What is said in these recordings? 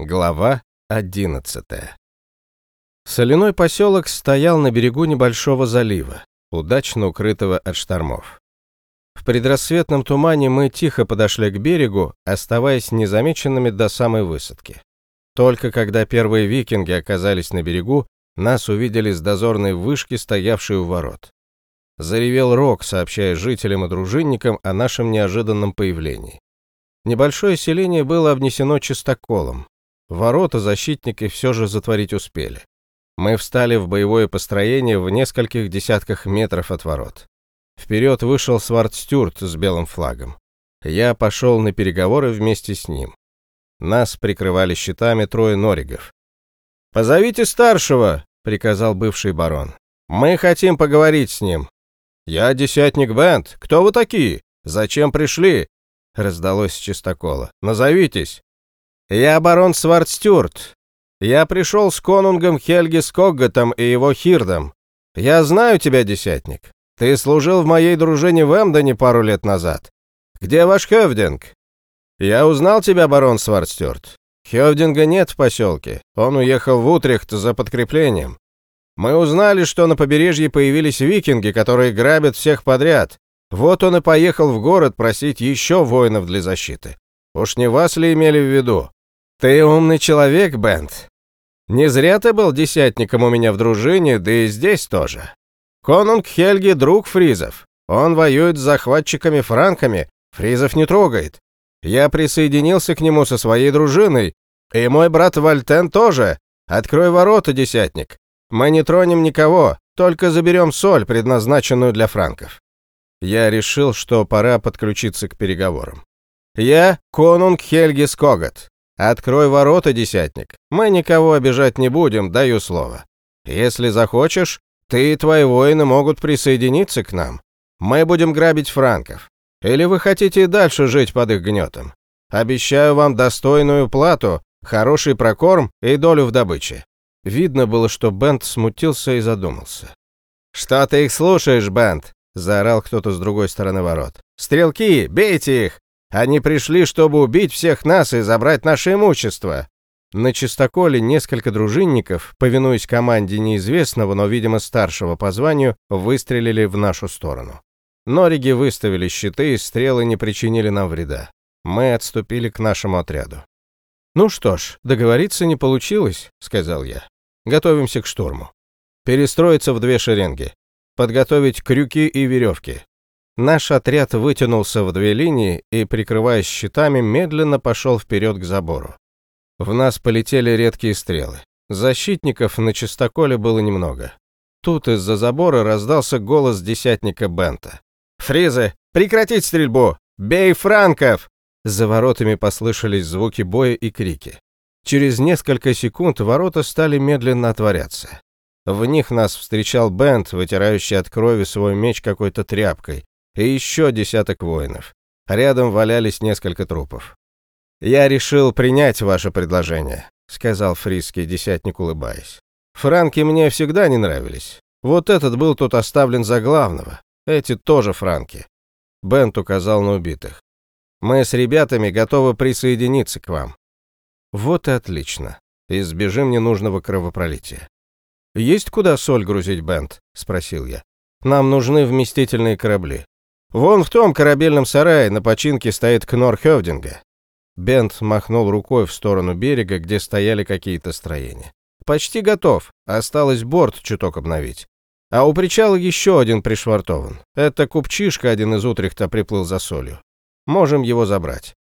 Глава 11 Соляной поселок стоял на берегу небольшого залива, удачно укрытого от штормов. В предрассветном тумане мы тихо подошли к берегу, оставаясь незамеченными до самой высадки. Только когда первые викинги оказались на берегу, нас увидели с дозорной вышки, стоявшей у ворот. Заревел рог, сообщая жителям и дружинникам о нашем неожиданном появлении. Небольшое селение было обнесено чистоколом, Ворота защитники все же затворить успели. Мы встали в боевое построение в нескольких десятках метров от ворот. Вперед вышел Свардстюрт с белым флагом. Я пошел на переговоры вместе с ним. Нас прикрывали щитами трое норигов. «Позовите старшего!» — приказал бывший барон. «Мы хотим поговорить с ним». «Я десятник Бент. Кто вы такие? Зачем пришли?» — раздалось чистокола. «Назовитесь». «Я барон Свардстюрт. Я пришел с конунгом Хельги Скогготом и его хирдом. Я знаю тебя, десятник. Ты служил в моей дружине в Эмдоне пару лет назад. Где ваш Хевдинг?» «Я узнал тебя, барон Свардстюрт. Хевдинга нет в поселке. Он уехал в Утрехт за подкреплением. Мы узнали, что на побережье появились викинги, которые грабят всех подряд. Вот он и поехал в город просить еще воинов для защиты. Уж не вас ли имели в виду? «Ты умный человек, Бент. Не зря ты был десятником у меня в дружине, да и здесь тоже. Конунг Хельги — друг фризов. Он воюет с захватчиками-франками, фризов не трогает. Я присоединился к нему со своей дружиной, и мой брат Вальтен тоже. Открой ворота, десятник. Мы не тронем никого, только заберем соль, предназначенную для франков». Я решил, что пора подключиться к переговорам. «Я Конунг Хельги Скогат. «Открой ворота, десятник. Мы никого обижать не будем, даю слово. Если захочешь, ты и твои воины могут присоединиться к нам. Мы будем грабить франков. Или вы хотите и дальше жить под их гнетом? Обещаю вам достойную плату, хороший прокорм и долю в добыче». Видно было, что Бент смутился и задумался. «Что ты их слушаешь, Бент?» — заорал кто-то с другой стороны ворот. «Стрелки, бейте их! Они пришли, чтобы убить всех нас и забрать наше имущество. На чистоколе несколько дружинников, повинуясь команде неизвестного, но, видимо, старшего по званию, выстрелили в нашу сторону. Нориги выставили щиты, и стрелы не причинили нам вреда. Мы отступили к нашему отряду. «Ну что ж, договориться не получилось», — сказал я. «Готовимся к штурму. Перестроиться в две шеренги. Подготовить крюки и веревки. Наш отряд вытянулся в две линии и, прикрываясь щитами, медленно пошел вперед к забору. В нас полетели редкие стрелы. Защитников на чистоколе было немного. Тут из-за забора раздался голос десятника Бента. «Фризы, прекратить стрельбу! Бей франков!» За воротами послышались звуки боя и крики. Через несколько секунд ворота стали медленно отворяться. В них нас встречал Бент, вытирающий от крови свой меч какой-то тряпкой, и еще десяток воинов. Рядом валялись несколько трупов. «Я решил принять ваше предложение», — сказал фриский десятник, улыбаясь. «Франки мне всегда не нравились. Вот этот был тут оставлен за главного. Эти тоже франки». Бент указал на убитых. «Мы с ребятами готовы присоединиться к вам». «Вот и отлично. Избежим ненужного кровопролития». «Есть куда соль грузить, Бент?» — спросил я. «Нам нужны вместительные корабли. Вон в том корабельном сарае на починке стоит Кнор Хевдинга. Бент махнул рукой в сторону берега, где стояли какие-то строения. Почти готов, осталось борт чуток обновить. А у причала еще один пришвартован. Это купчишка один из утрехта приплыл за солью. Можем его забрать.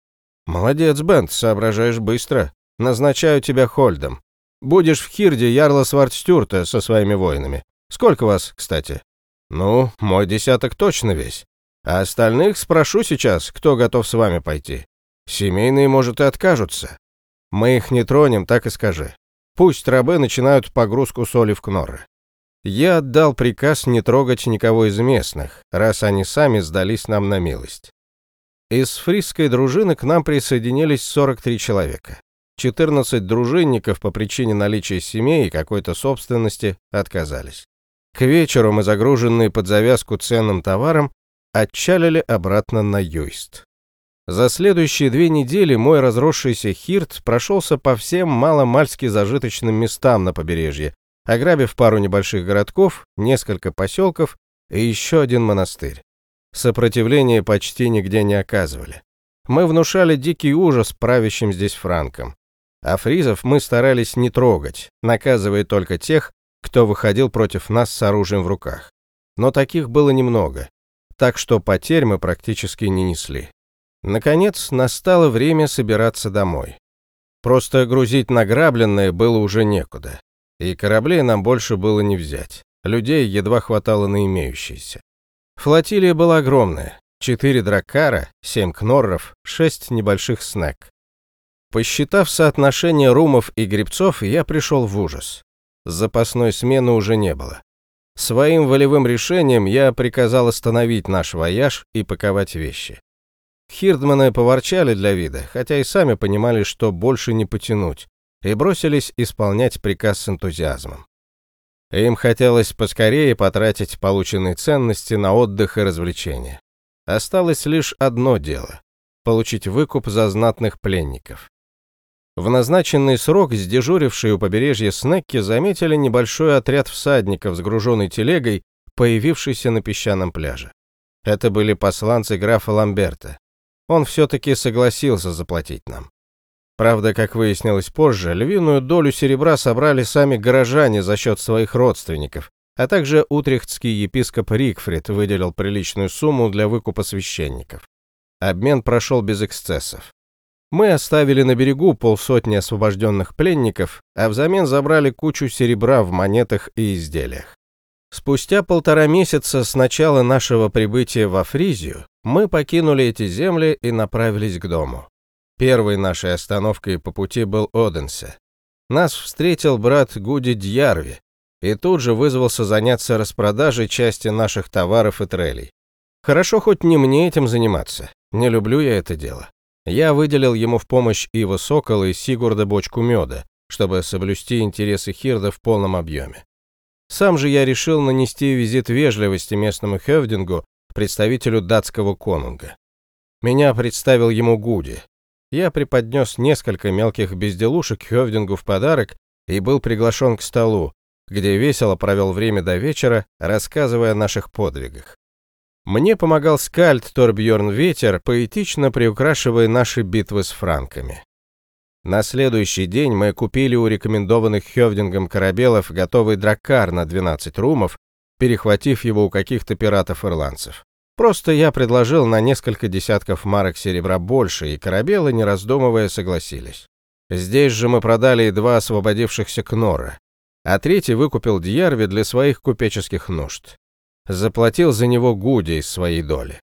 Молодец, Бент, соображаешь быстро. Назначаю тебя Хольдом. Будешь в Хирде Ярла Свардстюрта со своими воинами. Сколько вас, кстати? Ну, мой десяток точно весь. А остальных спрошу сейчас, кто готов с вами пойти. Семейные, может, и откажутся. Мы их не тронем, так и скажи. Пусть рабы начинают погрузку соли в кноры. Я отдал приказ не трогать никого из местных, раз они сами сдались нам на милость. Из фрисской дружины к нам присоединились 43 человека. 14 дружинников по причине наличия семей и какой-то собственности отказались. К вечеру мы, загруженные под завязку ценным товаром, отчалили обратно на Юйст. За следующие две недели мой разросшийся хирт прошелся по всем маломальски зажиточным местам на побережье, ограбив пару небольших городков, несколько поселков и еще один монастырь. Сопротивления почти нигде не оказывали. Мы внушали дикий ужас правящим здесь франкам. А фризов мы старались не трогать, наказывая только тех, кто выходил против нас с оружием в руках. Но таких было немного, так что потерь мы практически не несли. Наконец, настало время собираться домой. Просто грузить награбленное было уже некуда. И кораблей нам больше было не взять. Людей едва хватало на имеющиеся. Флотилия была огромная. Четыре дракара, семь кнорров, шесть небольших снэк. Посчитав соотношение румов и гребцов, я пришел в ужас. Запасной смены уже не было. Своим волевым решением я приказал остановить наш вояж и паковать вещи. Хирдманы поворчали для вида, хотя и сами понимали, что больше не потянуть, и бросились исполнять приказ с энтузиазмом. Им хотелось поскорее потратить полученные ценности на отдых и развлечения. Осталось лишь одно дело – получить выкуп за знатных пленников. В назначенный срок сдежурившие у побережья Снекки заметили небольшой отряд всадников с груженной телегой, появившийся на песчаном пляже. Это были посланцы графа Ламберта, он все-таки согласился заплатить нам. Правда, как выяснилось позже, львиную долю серебра собрали сами горожане за счет своих родственников, а также утрехтский епископ Рикфрид выделил приличную сумму для выкупа священников. Обмен прошел без эксцессов. Мы оставили на берегу полсотни освобожденных пленников, а взамен забрали кучу серебра в монетах и изделиях. Спустя полтора месяца с начала нашего прибытия во Фризию мы покинули эти земли и направились к дому. Первой нашей остановкой по пути был Оденсе. Нас встретил брат Гуди Дьярви и тут же вызвался заняться распродажей части наших товаров и трелей. Хорошо хоть не мне этим заниматься, не люблю я это дело. Я выделил ему в помощь Ива Сокола и Сигурда бочку меда, чтобы соблюсти интересы Хирда в полном объеме. Сам же я решил нанести визит вежливости местному Хевдингу, представителю датского конунга. Меня представил ему Гуди. Я преподнес несколько мелких безделушек Хевдингу в подарок и был приглашен к столу, где весело провел время до вечера, рассказывая о наших подвигах. Мне помогал скальд Торбьерн Ветер, поэтично приукрашивая наши битвы с франками. На следующий день мы купили у рекомендованных Хевдингом корабелов готовый драккар на 12 румов, перехватив его у каких-то пиратов-ирландцев. Просто я предложил на несколько десятков марок серебра больше, и корабелы, не раздумывая, согласились. Здесь же мы продали и два освободившихся Кнора, а третий выкупил Дьярви для своих купеческих нужд. Заплатил за него Гуди из своей доли.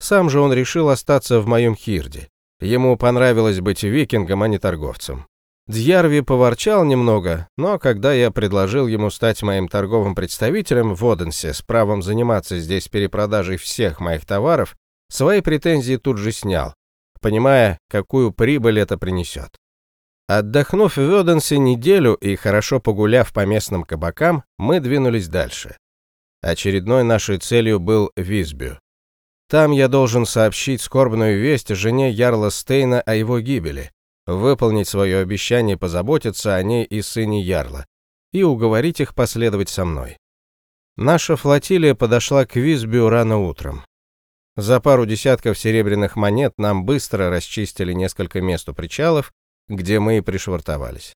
Сам же он решил остаться в моем хирде. Ему понравилось быть викингом, а не торговцем. Дьярви поворчал немного, но когда я предложил ему стать моим торговым представителем в Оденсе с правом заниматься здесь перепродажей всех моих товаров, свои претензии тут же снял, понимая, какую прибыль это принесет. Отдохнув в Оденсе неделю и хорошо погуляв по местным кабакам, мы двинулись дальше. Очередной нашей целью был Висбю. Там я должен сообщить скорбную весть жене Ярла Стейна о его гибели, выполнить свое обещание позаботиться о ней и сыне Ярла, и уговорить их последовать со мной. Наша флотилия подошла к Висбю рано утром. За пару десятков серебряных монет нам быстро расчистили несколько мест у причалов, где мы и пришвартовались.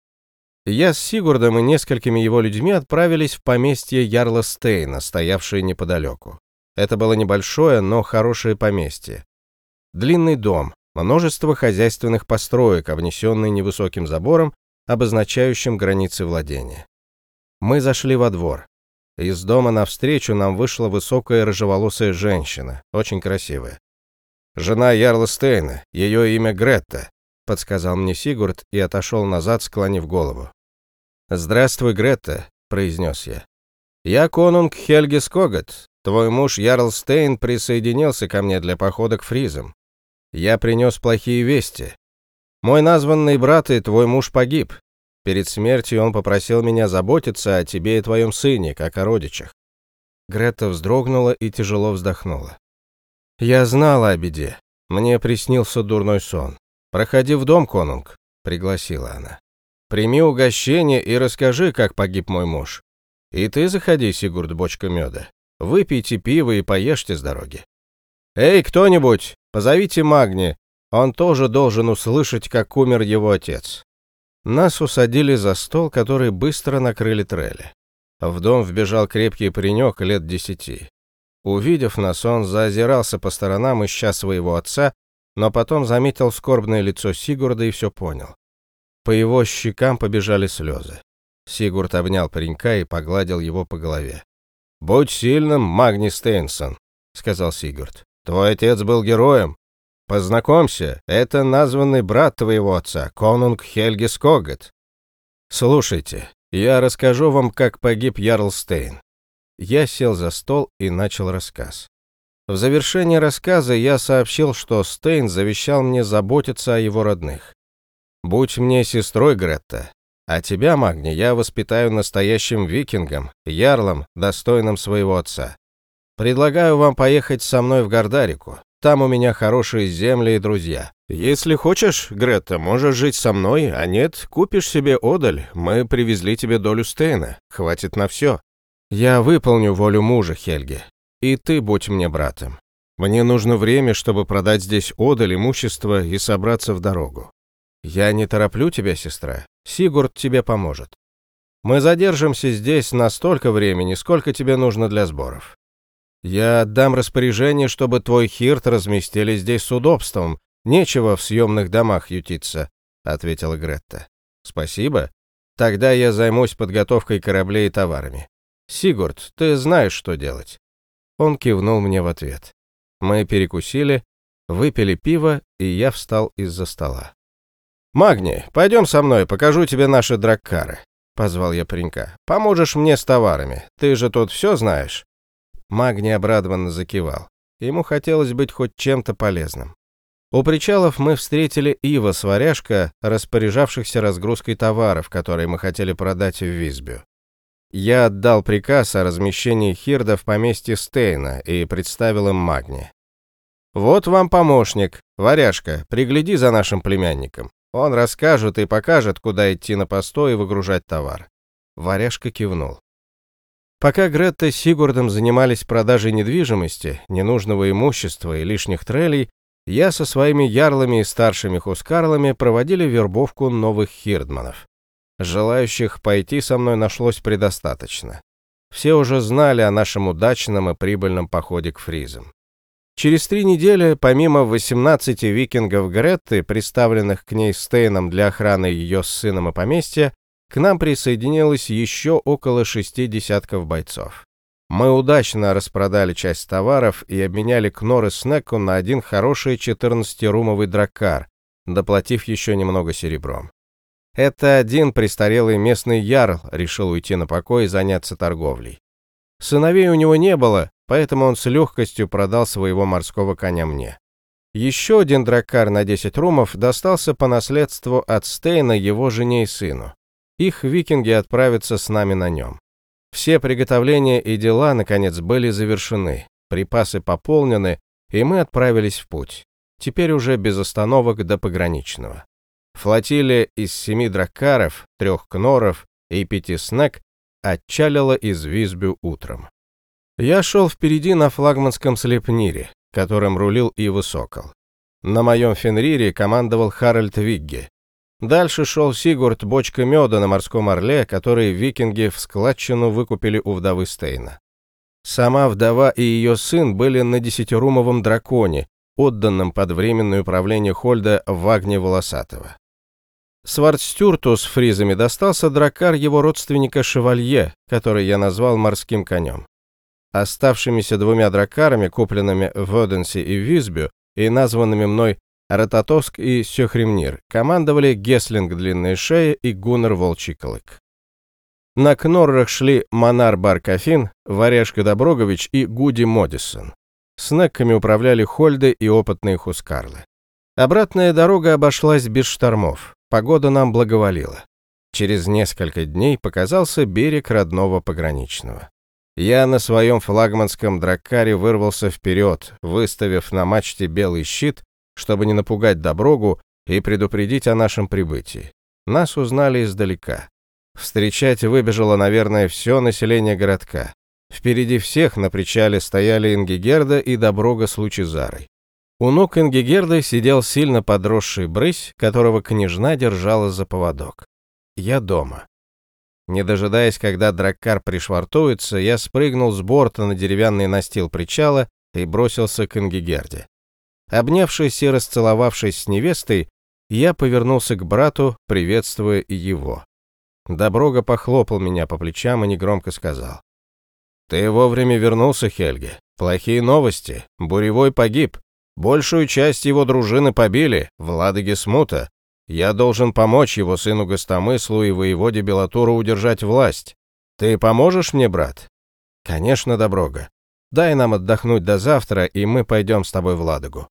Я с Сигурдом и несколькими его людьми отправились в поместье Ярла Стейна, стоявшее неподалеку. Это было небольшое, но хорошее поместье. Длинный дом, множество хозяйственных построек, обнесенные невысоким забором, обозначающим границы владения. Мы зашли во двор. Из дома навстречу нам вышла высокая рыжеволосая женщина, очень красивая. «Жена Ярла Стейна, ее имя Гретта», — подсказал мне Сигурд и отошел назад, склонив голову. «Здравствуй, Гретта», — произнес я. «Я конунг Хельги Скогат, Твой муж Ярл Стейн присоединился ко мне для похода к фризам. Я принес плохие вести. Мой названный брат и твой муж погиб. Перед смертью он попросил меня заботиться о тебе и твоем сыне, как о родичах. Грета вздрогнула и тяжело вздохнула. Я знала о беде. Мне приснился дурной сон. Проходи в дом, конунг, пригласила она. Прими угощение и расскажи, как погиб мой муж. И ты заходи, Сигурд, бочка меда. Выпейте пиво и поешьте с дороги. Эй, кто-нибудь, позовите Магни. Он тоже должен услышать, как умер его отец. Нас усадили за стол, который быстро накрыли трели. В дом вбежал крепкий паренек лет десяти. Увидев нас, он заозирался по сторонам, ища своего отца, но потом заметил скорбное лицо Сигурда и все понял. По его щекам побежали слезы. Сигурд обнял паренька и погладил его по голове. «Будь сильным, Магни Стейнсон», — сказал Сигурд. «Твой отец был героем. Познакомься, это названный брат твоего отца, конунг Хельги Скогет. Слушайте, я расскажу вам, как погиб Ярл Стейн. Я сел за стол и начал рассказ. В завершении рассказа я сообщил, что Стейн завещал мне заботиться о его родных. «Будь мне сестрой, Гретта, а тебя, Магни, я воспитаю настоящим викингом, ярлом, достойным своего отца. Предлагаю вам поехать со мной в Гордарику. Там у меня хорошие земли и друзья. Если хочешь, Гретта, можешь жить со мной, а нет, купишь себе одаль. Мы привезли тебе долю Стейна. Хватит на все. Я выполню волю мужа, Хельги. И ты будь мне братом. Мне нужно время, чтобы продать здесь одаль, имущество и собраться в дорогу. Я не тороплю тебя, сестра. Сигурд тебе поможет. Мы задержимся здесь настолько времени, сколько тебе нужно для сборов. Я отдам распоряжение, чтобы твой хирт разместили здесь с удобством. Нечего в съемных домах ютиться, ответила Гретта. Спасибо. Тогда я займусь подготовкой кораблей и товарами. «Сигурд, ты знаешь, что делать». Он кивнул мне в ответ. Мы перекусили, выпили пиво, и я встал из-за стола. «Магни, пойдем со мной, покажу тебе наши драккары», — позвал я паренька. «Поможешь мне с товарами, ты же тут все знаешь». Магни обрадованно закивал. Ему хотелось быть хоть чем-то полезным. У причалов мы встретили Ива с варяжка, распоряжавшихся разгрузкой товаров, которые мы хотели продать в Визбю. Я отдал приказ о размещении Хирда в поместье Стейна и представил им Магни. «Вот вам помощник, варяжка, пригляди за нашим племянником. Он расскажет и покажет, куда идти на постой и выгружать товар». Варяжка кивнул. Пока Гретта с Сигурдом занимались продажей недвижимости, ненужного имущества и лишних трелей, я со своими ярлами и старшими хускарлами проводили вербовку новых хирдманов. Желающих пойти со мной нашлось предостаточно. Все уже знали о нашем удачном и прибыльном походе к фризам. Через три недели, помимо 18 викингов Гретты, представленных к ней Стейном для охраны ее с сыном и поместья, к нам присоединилось еще около шести десятков бойцов. Мы удачно распродали часть товаров и обменяли Кнор и Снеку на один хороший 14-румовый драккар, доплатив еще немного серебром. Это один престарелый местный ярл решил уйти на покой и заняться торговлей. Сыновей у него не было, поэтому он с легкостью продал своего морского коня мне. Еще один драккар на 10 румов достался по наследству от Стейна его жене и сыну. Их викинги отправятся с нами на нем. Все приготовления и дела, наконец, были завершены, припасы пополнены, и мы отправились в путь. Теперь уже без остановок до пограничного. Флотилия из семи драккаров, трех кноров и пяти снег отчалила из Визбю утром. Я шел впереди на флагманском слепнире, которым рулил Ива Сокол. На моем фенрире командовал Харальд Вигге. Дальше шел Сигурд бочка меда на морском орле, который викинги в складчину выкупили у вдовы Стейна. Сама вдова и ее сын были на десятирумовом драконе, отданном под временное управление Хольда Вагне Волосатого. Свардстюрту с фризами достался дракар его родственника Шевалье, который я назвал морским конем. Оставшимися двумя дракарами, купленными в Оденсе и Визбю, и названными мной Рататоск и Сёхремнир, командовали Геслинг Длинная Шея и Гуннер Волчий Клык. На Кноррах шли Монар Баркафин, Варяжка Доброгович и Гуди Модисон. С Некками управляли Хольды и опытные Хускарлы. Обратная дорога обошлась без штормов. Погода нам благоволила. Через несколько дней показался берег родного пограничного. Я на своем флагманском драккаре вырвался вперед, выставив на мачте белый щит чтобы не напугать Доброгу и предупредить о нашем прибытии. Нас узнали издалека. Встречать выбежало, наверное, все население городка. Впереди всех на причале стояли Ингигерда и Доброга с Лучезарой. У ног Ингигерды сидел сильно подросший брысь, которого княжна держала за поводок. Я дома. Не дожидаясь, когда драккар пришвартуется, я спрыгнул с борта на деревянный настил причала и бросился к Ингигерде. Обнявшись и расцеловавшись с невестой, я повернулся к брату, приветствуя его. Доброга похлопал меня по плечам и негромко сказал. «Ты вовремя вернулся, Хельге. Плохие новости. Буревой погиб. Большую часть его дружины побили, в Ладоге смута. Я должен помочь его сыну Гостомыслу и воеводе Белатуру удержать власть. Ты поможешь мне, брат?» «Конечно, Доброга. Дай нам отдохнуть до завтра, и мы пойдем с тобой в Ладогу.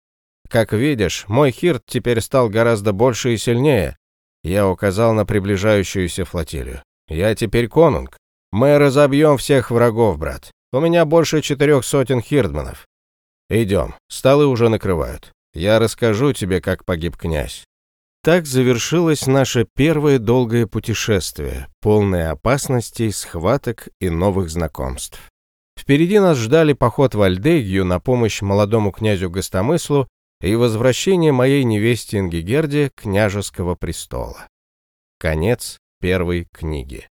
Как видишь, мой хирт теперь стал гораздо больше и сильнее». Я указал на приближающуюся флотилию. «Я теперь конунг. Мы разобьем всех врагов, брат. У меня больше четырех сотен хирдманов. Идем, столы уже накрывают. Я расскажу тебе, как погиб князь. Так завершилось наше первое долгое путешествие, полное опасностей, схваток и новых знакомств. Впереди нас ждали поход в Альдегию на помощь молодому князю Гостомыслу и возвращение моей невесте Ингигерде княжеского престола. Конец первой книги.